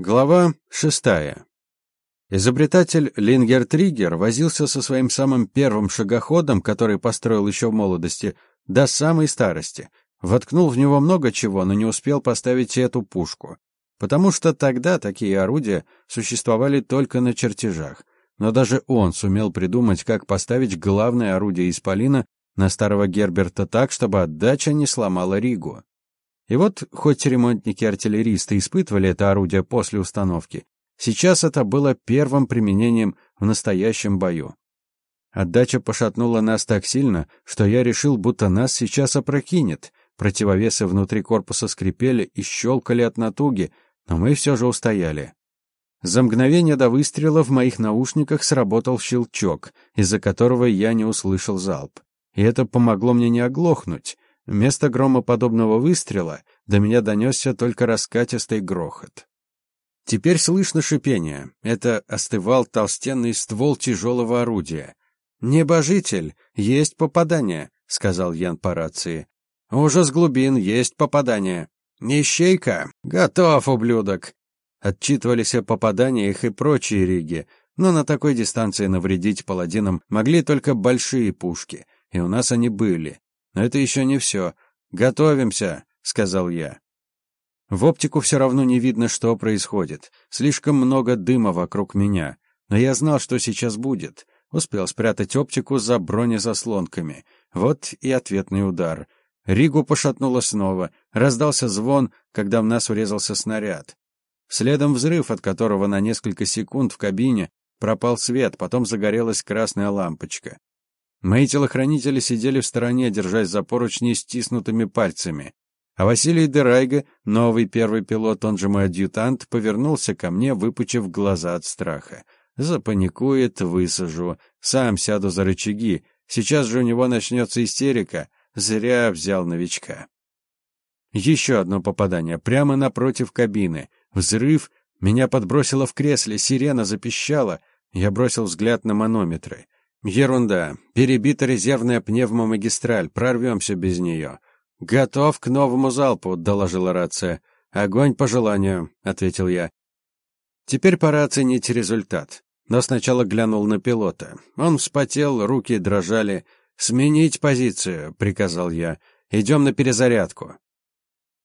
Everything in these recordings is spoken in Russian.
Глава шестая. Изобретатель Лингер Триггер возился со своим самым первым шагоходом, который построил еще в молодости, до самой старости. Воткнул в него много чего, но не успел поставить эту пушку. Потому что тогда такие орудия существовали только на чертежах. Но даже он сумел придумать, как поставить главное орудие Исполина на старого Герберта так, чтобы отдача не сломала Ригу. И вот, хоть ремонтники-артиллеристы испытывали это орудие после установки, сейчас это было первым применением в настоящем бою. Отдача пошатнула нас так сильно, что я решил, будто нас сейчас опрокинет. Противовесы внутри корпуса скрипели и щелкали от натуги, но мы все же устояли. За мгновение до выстрела в моих наушниках сработал щелчок, из-за которого я не услышал залп. И это помогло мне не оглохнуть. Вместо громоподобного выстрела до меня донесся только раскатистый грохот. Теперь слышно шипение. Это остывал толстенный ствол тяжелого орудия. «Небожитель! Есть попадание!» — сказал Ян по рации. «Ужас глубин! Есть попадание!» «Ищейка! Готов, ублюдок!» Отчитывались о попаданиях и прочие риги, но на такой дистанции навредить паладинам могли только большие пушки, и у нас они были. Но это еще не все. Готовимся, сказал я. В оптику все равно не видно, что происходит. Слишком много дыма вокруг меня. Но я знал, что сейчас будет. Успел спрятать оптику за бронезаслонками. Вот и ответный удар. Ригу пошатнуло снова. Раздался звон, когда в нас врезался снаряд. Следом взрыв, от которого на несколько секунд в кабине пропал свет, потом загорелась красная лампочка. Мои телохранители сидели в стороне, держась за поручни стиснутыми пальцами. А Василий Дерайга, новый первый пилот, он же мой адъютант, повернулся ко мне, выпучив глаза от страха. Запаникует, высажу. Сам сяду за рычаги. Сейчас же у него начнется истерика. Зря взял новичка. Еще одно попадание, прямо напротив кабины. Взрыв. Меня подбросило в кресле, сирена запищала. Я бросил взгляд на манометры. Ерунда. Перебита резервная пневмомагистраль. Прорвемся без нее. Готов к новому залпу, доложила рация. Огонь по желанию, ответил я. Теперь пора оценить результат. Но сначала глянул на пилота. Он вспотел, руки дрожали. «Сменить позицию», — приказал я. «Идем на перезарядку».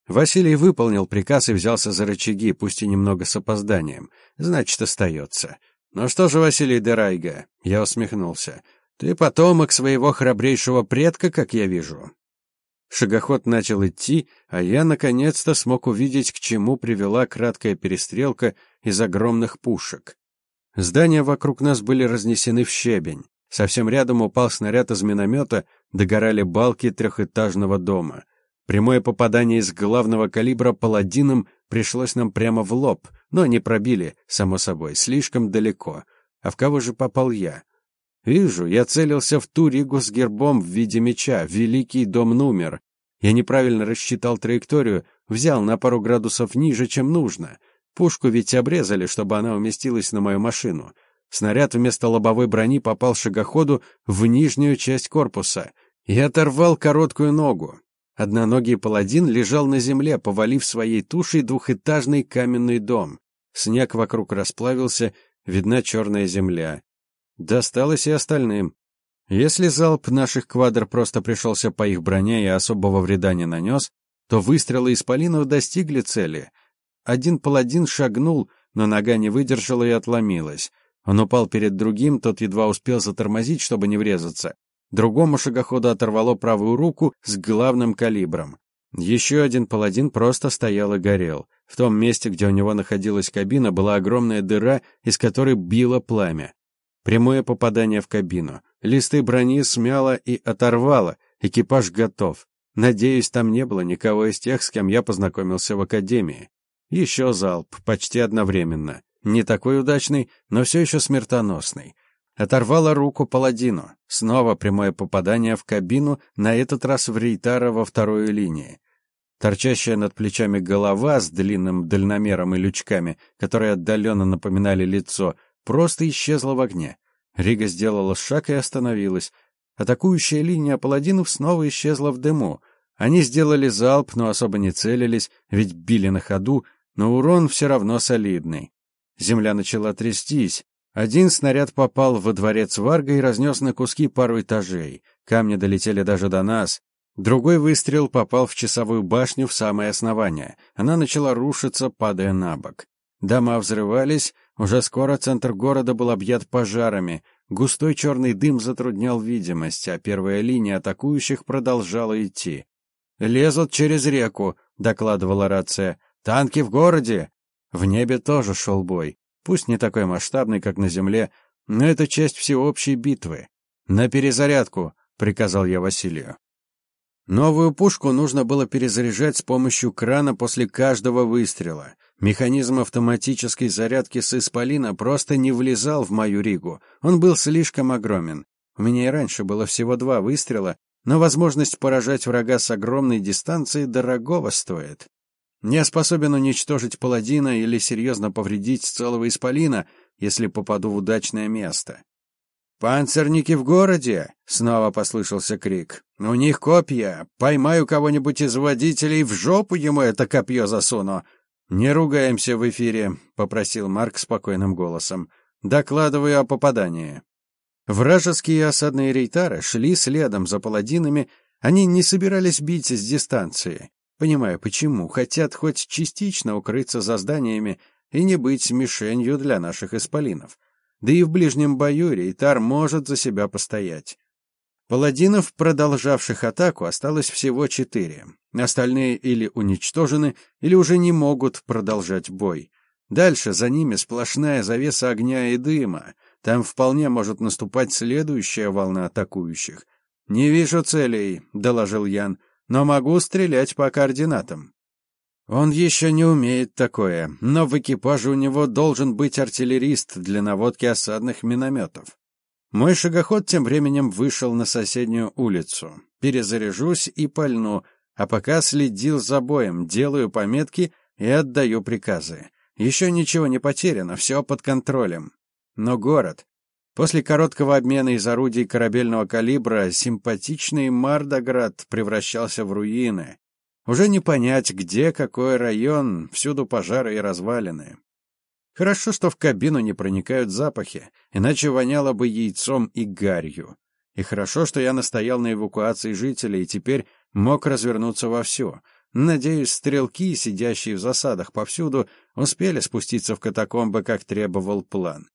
Василий выполнил приказ и взялся за рычаги, пусть и немного с опозданием. Значит, остается. «Ну что же, Василий Дерайга?» — я усмехнулся. «Ты потомок своего храбрейшего предка, как я вижу». Шагоход начал идти, а я наконец-то смог увидеть, к чему привела краткая перестрелка из огромных пушек. Здания вокруг нас были разнесены в щебень. Совсем рядом упал снаряд из миномета, догорали балки трехэтажного дома. Прямое попадание из главного калибра паладином пришлось нам прямо в лоб, но не пробили, само собой, слишком далеко. А в кого же попал я? Вижу, я целился в ту ригу с гербом в виде меча, великий дом Нумер. Я неправильно рассчитал траекторию, взял на пару градусов ниже, чем нужно. Пушку ведь обрезали, чтобы она уместилась на мою машину. Снаряд вместо лобовой брони попал шагоходу в нижнюю часть корпуса и оторвал короткую ногу. Одноногий паладин лежал на земле, повалив своей тушей двухэтажный каменный дом. Снег вокруг расплавился, видна черная земля. Досталось и остальным. Если залп наших квадр просто пришелся по их броне и особого вреда не нанес, то выстрелы исполинов достигли цели. Один паладин шагнул, но нога не выдержала и отломилась. Он упал перед другим, тот едва успел затормозить, чтобы не врезаться. Другому шагоходу оторвало правую руку с главным калибром. Еще один паладин просто стоял и горел. В том месте, где у него находилась кабина, была огромная дыра, из которой било пламя. Прямое попадание в кабину. Листы брони смяло и оторвало. Экипаж готов. Надеюсь, там не было никого из тех, с кем я познакомился в академии. Еще залп, почти одновременно. Не такой удачный, но все еще смертоносный. Оторвала руку паладину. Снова прямое попадание в кабину, на этот раз в Рейтара во второй линии. Торчащая над плечами голова с длинным дальномером и лючками, которые отдаленно напоминали лицо, просто исчезла в огне. Рига сделала шаг и остановилась. Атакующая линия паладинов снова исчезла в дыму. Они сделали залп, но особо не целились, ведь били на ходу, но урон все равно солидный. Земля начала трястись. Один снаряд попал во дворец Варга и разнес на куски пару этажей. Камни долетели даже до нас. Другой выстрел попал в часовую башню в самое основание. Она начала рушиться, падая на бок. Дома взрывались, уже скоро центр города был объят пожарами. Густой черный дым затруднял видимость, а первая линия атакующих продолжала идти. «Лезут через реку», — докладывала рация. «Танки в городе!» В небе тоже шел бой. Пусть не такой масштабный, как на земле, но это часть всеобщей битвы. «На перезарядку», — приказал я Василию. Новую пушку нужно было перезаряжать с помощью крана после каждого выстрела. Механизм автоматической зарядки с исполина просто не влезал в мою ригу. Он был слишком огромен. У меня и раньше было всего два выстрела, но возможность поражать врага с огромной дистанции дорогого стоит. Не способен уничтожить паладина или серьезно повредить целого исполина, если попаду в удачное место. «Панцирники в городе!» — снова послышался крик. «У них копья! Поймаю кого-нибудь из водителей, в жопу ему это копье засуну!» «Не ругаемся в эфире», — попросил Марк спокойным голосом. «Докладываю о попадании». Вражеские осадные рейтары шли следом за паладинами, они не собирались бить с дистанции. Понимаю, почему, хотят хоть частично укрыться за зданиями и не быть мишенью для наших исполинов. Да и в ближнем бою Рейтар может за себя постоять. Паладинов, продолжавших атаку, осталось всего четыре. Остальные или уничтожены, или уже не могут продолжать бой. Дальше за ними сплошная завеса огня и дыма. Там вполне может наступать следующая волна атакующих. «Не вижу целей», — доложил Ян, — «но могу стрелять по координатам». Он еще не умеет такое, но в экипаже у него должен быть артиллерист для наводки осадных минометов. Мой шагоход тем временем вышел на соседнюю улицу. Перезаряжусь и пальну, а пока следил за боем, делаю пометки и отдаю приказы. Еще ничего не потеряно, все под контролем. Но город... После короткого обмена из орудий корабельного калибра симпатичный Мардоград превращался в руины. Уже не понять, где какой район, всюду пожары и развалины. Хорошо, что в кабину не проникают запахи, иначе воняло бы яйцом и гарью. И хорошо, что я настоял на эвакуации жителей и теперь мог развернуться вовсю. Надеюсь, стрелки, сидящие в засадах повсюду, успели спуститься в катакомбы, как требовал план.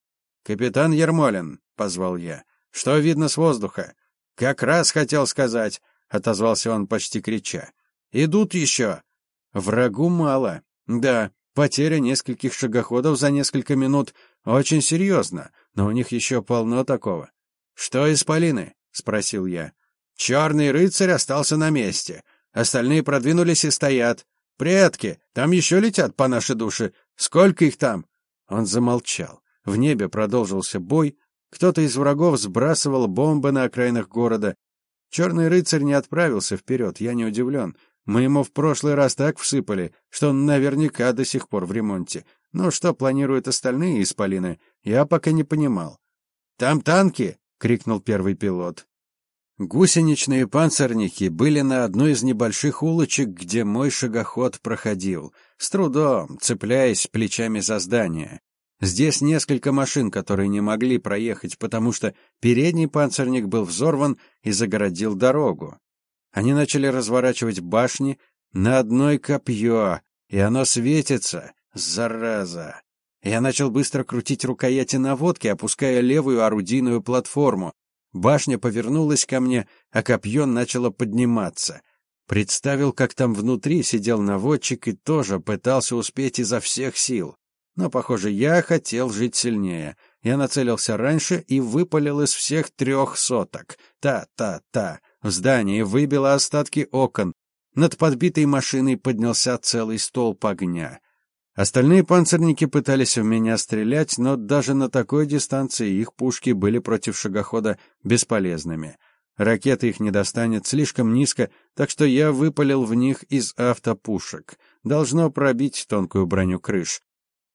«Капитан Ермолин», — позвал я, — «что видно с воздуха?» «Как раз хотел сказать», — отозвался он, почти крича. Идут еще. Врагу мало. Да, потеря нескольких шагоходов за несколько минут очень серьезно, но у них еще полно такого. Что из Полины? спросил я. Черный рыцарь остался на месте. Остальные продвинулись и стоят. Предки, там еще летят по нашей душе. Сколько их там? Он замолчал. В небе продолжился бой. Кто-то из врагов сбрасывал бомбы на окраинах города. Черный рыцарь не отправился вперед, я не удивлен. Мы ему в прошлый раз так всыпали, что он наверняка до сих пор в ремонте. Но что планируют остальные исполины, я пока не понимал. «Там танки!» — крикнул первый пилот. Гусеничные панцирники были на одной из небольших улочек, где мой шагоход проходил, с трудом, цепляясь плечами за здание. Здесь несколько машин, которые не могли проехать, потому что передний панцирник был взорван и загородил дорогу. Они начали разворачивать башни на одной копье, и оно светится, зараза. Я начал быстро крутить рукояти наводки, опуская левую орудийную платформу. Башня повернулась ко мне, а копье начало подниматься. Представил, как там внутри сидел наводчик и тоже пытался успеть изо всех сил. Но, похоже, я хотел жить сильнее. Я нацелился раньше и выпалил из всех трех соток. Та-та-та. В здании выбило остатки окон. Над подбитой машиной поднялся целый столб огня. Остальные панцирники пытались в меня стрелять, но даже на такой дистанции их пушки были против шагохода бесполезными. Ракеты их не достанет слишком низко, так что я выпалил в них из автопушек. Должно пробить тонкую броню крыш.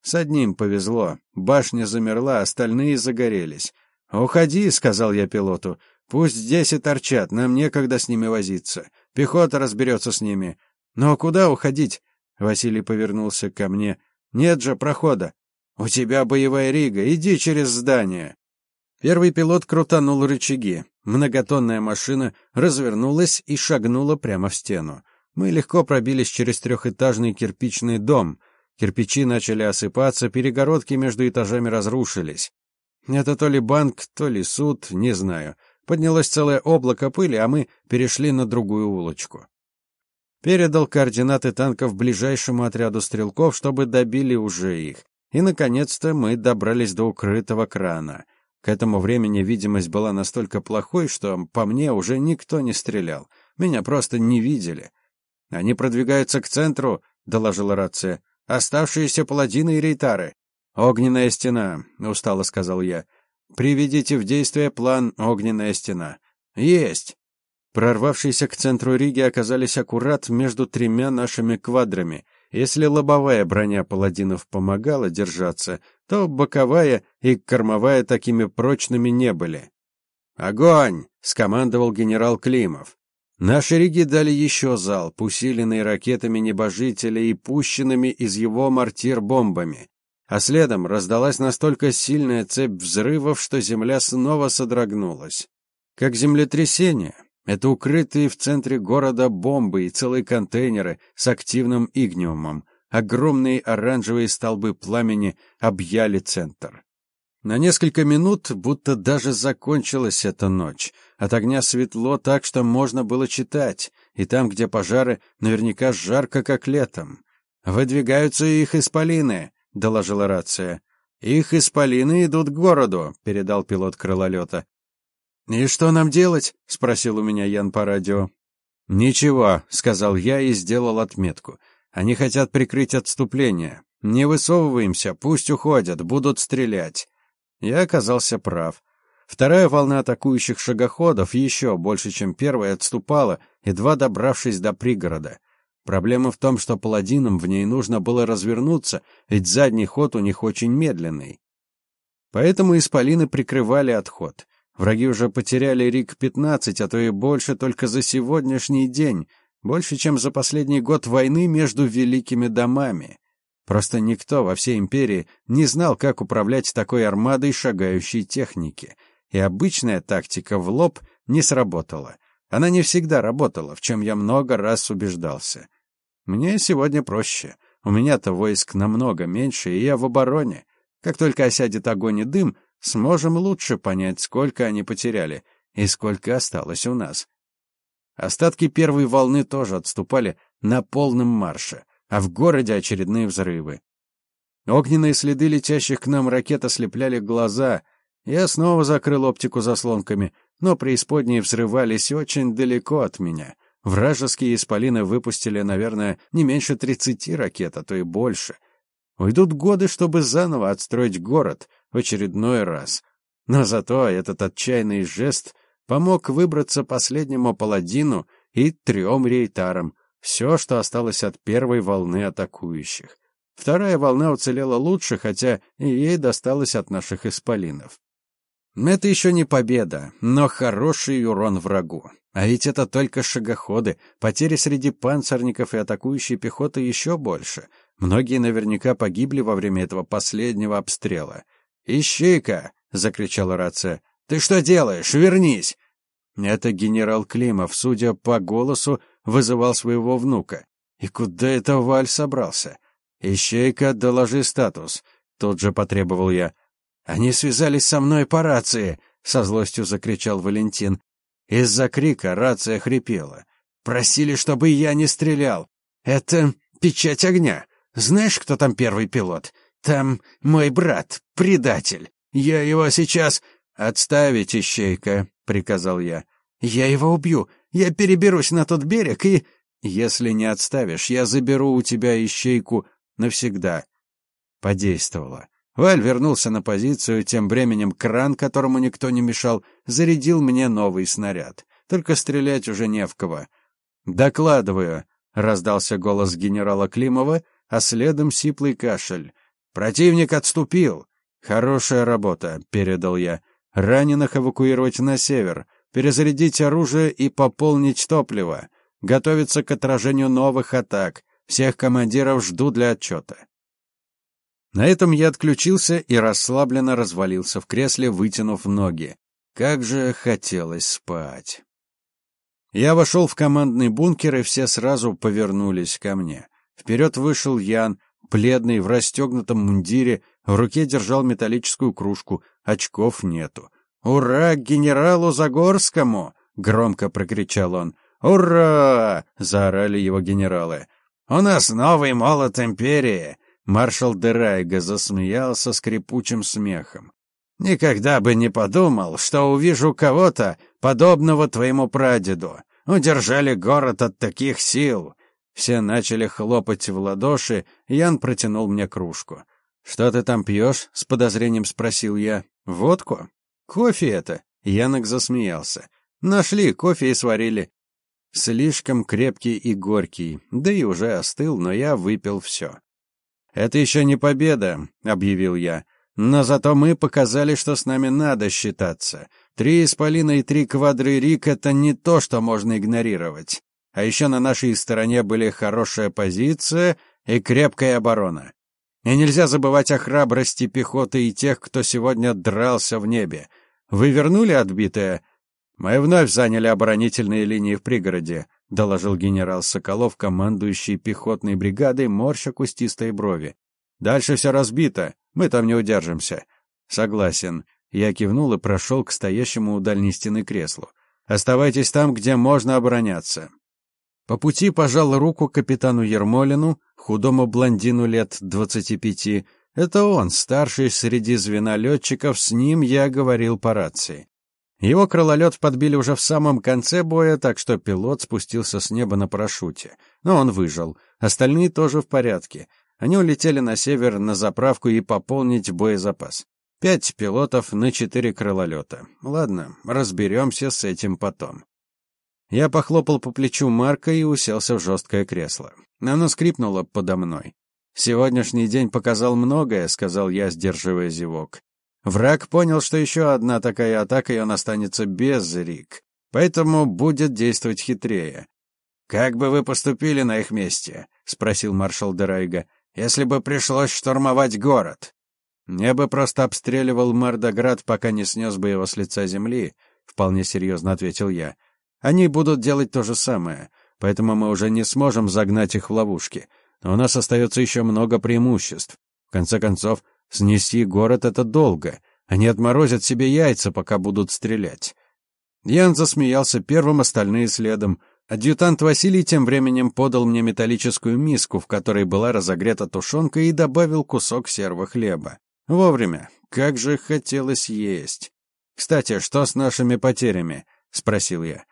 С одним повезло. Башня замерла, остальные загорелись. «Уходи», — сказал я пилоту. Пусть здесь и торчат, нам некогда с ними возиться. Пехота разберется с ними. Но куда уходить? Василий повернулся ко мне. Нет же прохода. У тебя боевая рига, иди через здание. Первый пилот крутанул рычаги. Многотонная машина развернулась и шагнула прямо в стену. Мы легко пробились через трехэтажный кирпичный дом. Кирпичи начали осыпаться, перегородки между этажами разрушились. Это то ли банк, то ли суд, не знаю. Поднялось целое облако пыли, а мы перешли на другую улочку. Передал координаты танков ближайшему отряду стрелков, чтобы добили уже их. И, наконец-то, мы добрались до укрытого крана. К этому времени видимость была настолько плохой, что по мне уже никто не стрелял. Меня просто не видели. «Они продвигаются к центру», — доложила рация. «Оставшиеся паладины и рейтары». «Огненная стена», — устало сказал я. «Приведите в действие план «Огненная стена». «Есть!» Прорвавшиеся к центру Риги оказались аккурат между тремя нашими квадрами. Если лобовая броня паладинов помогала держаться, то боковая и кормовая такими прочными не были. «Огонь!» — скомандовал генерал Климов. Наши риги дали еще залп, усиленный ракетами небожителя и пущенными из его мортир бомбами. А следом раздалась настолько сильная цепь взрывов, что земля снова содрогнулась. Как землетрясение, это укрытые в центре города бомбы и целые контейнеры с активным игниумом. Огромные оранжевые столбы пламени объяли центр. На несколько минут будто даже закончилась эта ночь. От огня светло так, что можно было читать, и там, где пожары, наверняка жарко, как летом. «Выдвигаются их исполины», — доложила рация. «Их исполины идут к городу», — передал пилот крылолета. «И что нам делать?» — спросил у меня Ян по радио. «Ничего», — сказал я и сделал отметку. «Они хотят прикрыть отступление. Не высовываемся, пусть уходят, будут стрелять». Я оказался прав. Вторая волна атакующих шагоходов еще больше, чем первая, отступала, едва добравшись до пригорода. Проблема в том, что паладинам в ней нужно было развернуться, ведь задний ход у них очень медленный. Поэтому исполины прикрывали отход. Враги уже потеряли Рик-15, а то и больше только за сегодняшний день, больше, чем за последний год войны между великими домами. Просто никто во всей империи не знал, как управлять такой армадой шагающей техники, и обычная тактика в лоб не сработала. Она не всегда работала, в чем я много раз убеждался. Мне сегодня проще. У меня-то войск намного меньше, и я в обороне. Как только осядет огонь и дым, сможем лучше понять, сколько они потеряли и сколько осталось у нас. Остатки первой волны тоже отступали на полном марше, а в городе очередные взрывы. Огненные следы летящих к нам ракет ослепляли глаза. Я снова закрыл оптику заслонками, но преисподние взрывались очень далеко от меня. Вражеские исполины выпустили, наверное, не меньше тридцати ракет, а то и больше. Уйдут годы, чтобы заново отстроить город — в очередной раз. Но зато этот отчаянный жест помог выбраться последнему паладину и трем рейтарам, все, что осталось от первой волны атакующих. Вторая волна уцелела лучше, хотя и ей досталось от наших исполинов. Это еще не победа, но хороший урон врагу. А ведь это только шагоходы, потери среди панцирников и атакующей пехоты еще больше. Многие наверняка погибли во время этого последнего обстрела. «Ищи-ка!» — закричала рация. «Ты что делаешь? Вернись!» Это генерал Климов, судя по голосу, вызывал своего внука. И куда это Валь собрался? «Ищейка, доложи статус», — тут же потребовал я. «Они связались со мной по рации», — со злостью закричал Валентин. Из-за крика рация хрипела. «Просили, чтобы я не стрелял. Это печать огня. Знаешь, кто там первый пилот? Там мой брат, предатель. Я его сейчас...» «Отставить, ищейка», — приказал я. «Я его убью. Я переберусь на тот берег и...» «Если не отставишь, я заберу у тебя ищейку навсегда». Подействовало. Валь вернулся на позицию, тем временем кран, которому никто не мешал, зарядил мне новый снаряд. Только стрелять уже не в кого. «Докладываю», — раздался голос генерала Климова, а следом сиплый кашель. Противник отступил. Хорошая работа, передал я. Раненых эвакуировать на север, перезарядить оружие и пополнить топливо. Готовиться к отражению новых атак. Всех командиров жду для отчета. На этом я отключился и расслабленно развалился в кресле, вытянув ноги. Как же хотелось спать. Я вошел в командный бункер, и все сразу повернулись ко мне. Вперед вышел Ян, бледный, в расстегнутом мундире, в руке держал металлическую кружку, очков нету. «Ура генералу Загорскому!» — громко прокричал он. «Ура!» — заорали его генералы. «У нас новый молот империи!» Маршал Дерайга засмеялся скрипучим смехом. «Никогда бы не подумал, что увижу кого-то, подобного твоему прадеду. Удержали город от таких сил!» Все начали хлопать в ладоши, Ян протянул мне кружку. «Что ты там пьешь?» — с подозрением спросил я. «Водку?» «Кофе это?» — Янок засмеялся. «Нашли, кофе и сварили. Слишком крепкий и горький, да и уже остыл, но я выпил все. «Это еще не победа», — объявил я. «Но зато мы показали, что с нами надо считаться. Три исполина и три квадры Рик — это не то, что можно игнорировать. А еще на нашей стороне были хорошая позиция и крепкая оборона. И нельзя забывать о храбрости пехоты и тех, кто сегодня дрался в небе. Вы вернули отбитое, «Мы вновь заняли оборонительные линии в пригороде», — доложил генерал Соколов, командующий пехотной бригадой, морща кустистые брови. «Дальше все разбито, мы там не удержимся». «Согласен». Я кивнул и прошел к стоящему у дальней стены креслу. «Оставайтесь там, где можно обороняться». По пути пожал руку капитану Ермолину, худому блондину лет двадцати пяти. Это он, старший среди звена летчиков, с ним я говорил по рации. Его крылолет подбили уже в самом конце боя, так что пилот спустился с неба на парашюте. Но он выжил. Остальные тоже в порядке. Они улетели на север на заправку и пополнить боезапас. Пять пилотов на четыре крылолета. Ладно, разберемся с этим потом. Я похлопал по плечу Марка и уселся в жесткое кресло. Оно скрипнуло подо мной. «Сегодняшний день показал многое», — сказал я, сдерживая зевок. Враг понял, что еще одна такая атака, и он останется без Рик. Поэтому будет действовать хитрее. «Как бы вы поступили на их месте?» — спросил маршал Дерайга. «Если бы пришлось штурмовать город?» «Я бы просто обстреливал Мардоград, пока не снес бы его с лица земли», — вполне серьезно ответил я. «Они будут делать то же самое, поэтому мы уже не сможем загнать их в ловушки. Но у нас остается еще много преимуществ. В конце концов, Снести город — это долго. Они отморозят себе яйца, пока будут стрелять. Ян засмеялся первым, остальные следом. Адъютант Василий тем временем подал мне металлическую миску, в которой была разогрета тушенка, и добавил кусок серого хлеба. Вовремя. Как же хотелось есть. «Кстати, что с нашими потерями?» — спросил я.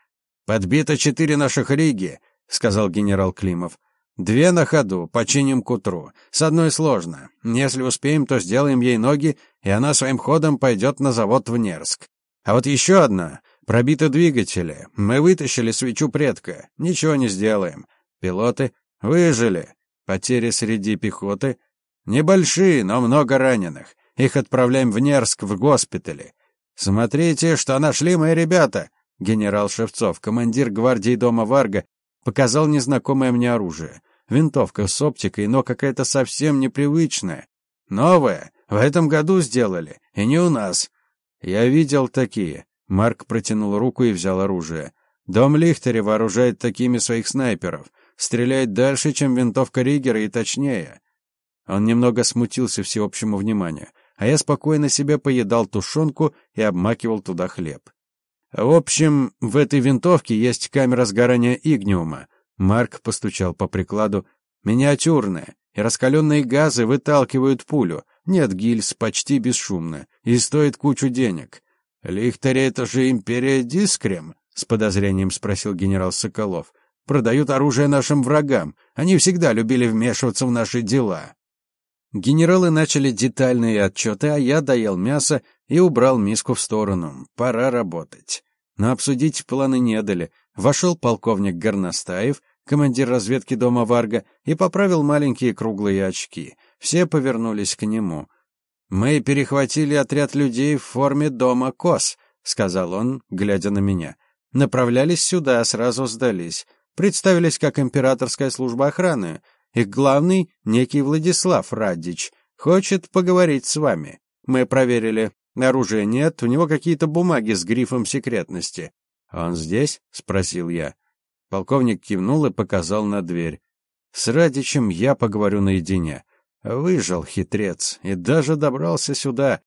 «Подбито четыре наших риги», — сказал генерал Климов. Две на ходу, починим к утру. С одной сложно. Если успеем, то сделаем ей ноги, и она своим ходом пойдет на завод в Нерск. А вот еще одна. Пробиты двигатели. Мы вытащили свечу предка. Ничего не сделаем. Пилоты выжили. Потери среди пехоты небольшие, но много раненых. Их отправляем в Нерск в госпитале. Смотрите, что нашли мои ребята. Генерал Шевцов, командир гвардии дома Варга, показал незнакомое мне оружие. Винтовка с оптикой, но какая-то совсем непривычная. Новая. В этом году сделали. И не у нас. Я видел такие. Марк протянул руку и взял оружие. Дом Лихтери вооружает такими своих снайперов. Стреляет дальше, чем винтовка Ригера и точнее. Он немного смутился всеобщему вниманию, а я спокойно себе поедал тушенку и обмакивал туда хлеб. В общем, в этой винтовке есть камера сгорания игниума. Марк постучал по прикладу. «Миниатюрная, и раскаленные газы выталкивают пулю. Нет гильз, почти бесшумно, и стоит кучу денег». «Лихтари — это же империя Дискрем?» — с подозрением спросил генерал Соколов. «Продают оружие нашим врагам. Они всегда любили вмешиваться в наши дела». Генералы начали детальные отчеты, а я доел мясо и убрал миску в сторону. Пора работать. Но обсудить планы не дали. Вошел полковник Горностаев, командир разведки дома Варга, и поправил маленькие круглые очки. Все повернулись к нему. «Мы перехватили отряд людей в форме дома Кос», — сказал он, глядя на меня. «Направлялись сюда, сразу сдались. Представились как императорская служба охраны. Их главный — некий Владислав Радич. Хочет поговорить с вами. Мы проверили. Оружия нет, у него какие-то бумаги с грифом секретности. Он здесь? спросил я. Полковник кивнул и показал на дверь. С Радичем я поговорю наедине. Выжил хитрец и даже добрался сюда.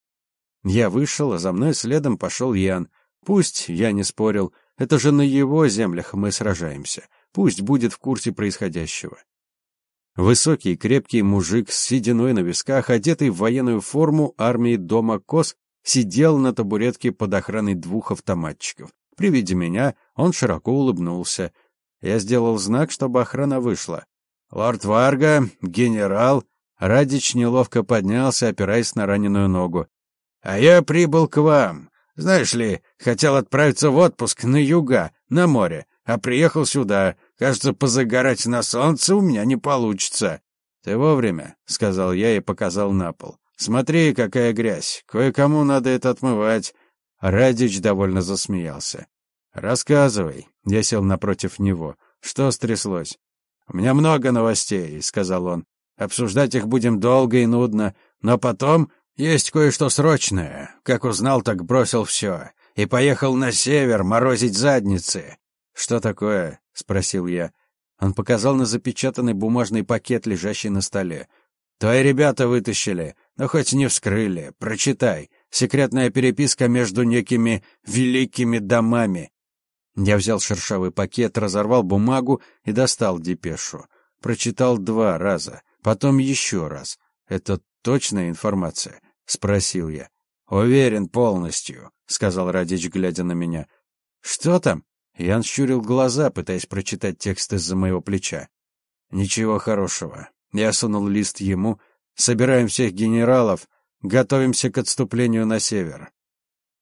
Я вышел, а за мной следом пошел Ян. Пусть я не спорил, это же на его землях мы сражаемся. Пусть будет в курсе происходящего. Высокий, крепкий мужик с сединой на висках, одетый в военную форму армии дома Кос, сидел на табуретке под охраной двух автоматчиков. При виде меня он широко улыбнулся. Я сделал знак, чтобы охрана вышла. «Лорд Варга, генерал...» Радич неловко поднялся, опираясь на раненую ногу. «А я прибыл к вам. Знаешь ли, хотел отправиться в отпуск на юга, на море, а приехал сюда. Кажется, позагорать на солнце у меня не получится». «Ты вовремя», — сказал я и показал на пол. «Смотри, какая грязь. Кое-кому надо это отмывать». Радич довольно засмеялся. «Рассказывай». Я сел напротив него. «Что стряслось?» «У меня много новостей», — сказал он. «Обсуждать их будем долго и нудно, но потом есть кое-что срочное. Как узнал, так бросил все. И поехал на север морозить задницы». «Что такое?» — спросил я. Он показал на запечатанный бумажный пакет, лежащий на столе. «Твои ребята вытащили, но хоть не вскрыли. Прочитай. Секретная переписка между некими великими домами. Я взял шершавый пакет, разорвал бумагу и достал депешу. Прочитал два раза, потом еще раз. «Это точная информация?» — спросил я. «Уверен полностью», — сказал Радич, глядя на меня. «Что там?» Ян щурил глаза, пытаясь прочитать текст из-за моего плеча. «Ничего хорошего». Я сунул лист ему. «Собираем всех генералов. Готовимся к отступлению на север.